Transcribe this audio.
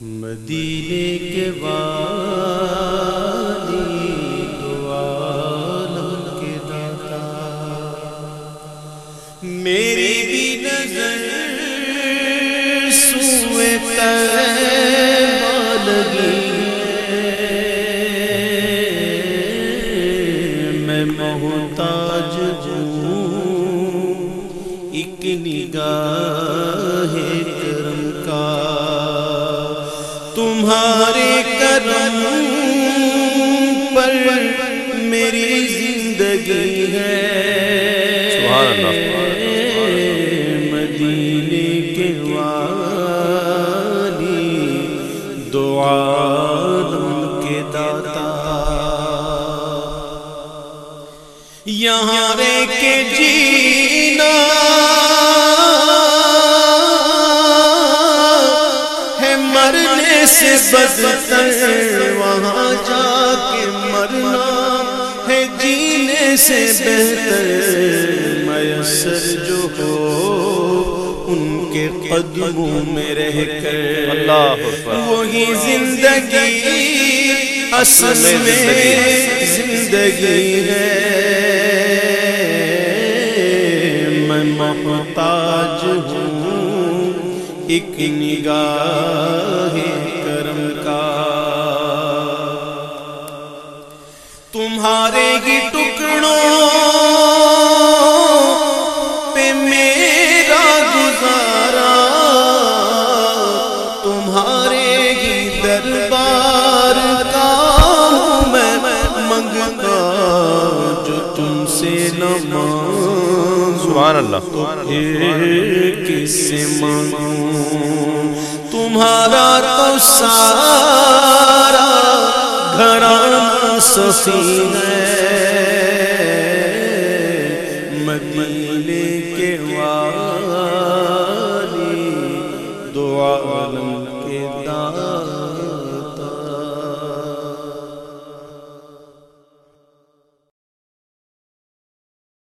مدینے کے والی دو کے داتا۔ میری بھی نظر سوئے طیبہ لگی میں محتاج ہوں۔ ایک نگاہ کرم کا۔ تمہارے کرم پر میری زندگی ہے۔ مدینے کے والی دعا کے داتا۔ یہاں رہ کے جینا سے بدتر وہاں جا کے مرنا ہے جینے سے بہتر؟ میسر جو ہو ان کے قدموں میں رہ کر۔ وہی زندگی اصل میں زندگی ہے۔ میں محتاج ہوں ایک نگاہ کرم کا۔ تمہارے ہی ٹکڑوں پہ میرا گزارا۔ تمہارے ہی دربار کا ہوں میں منگتا جو تم سے مانگوں۔ سبحان اللہ۔ کس سے مانگوں۔ تمہارا تو سارا گھرانہ سفین ہے۔ مدینے کے والی دعا عالم کے دار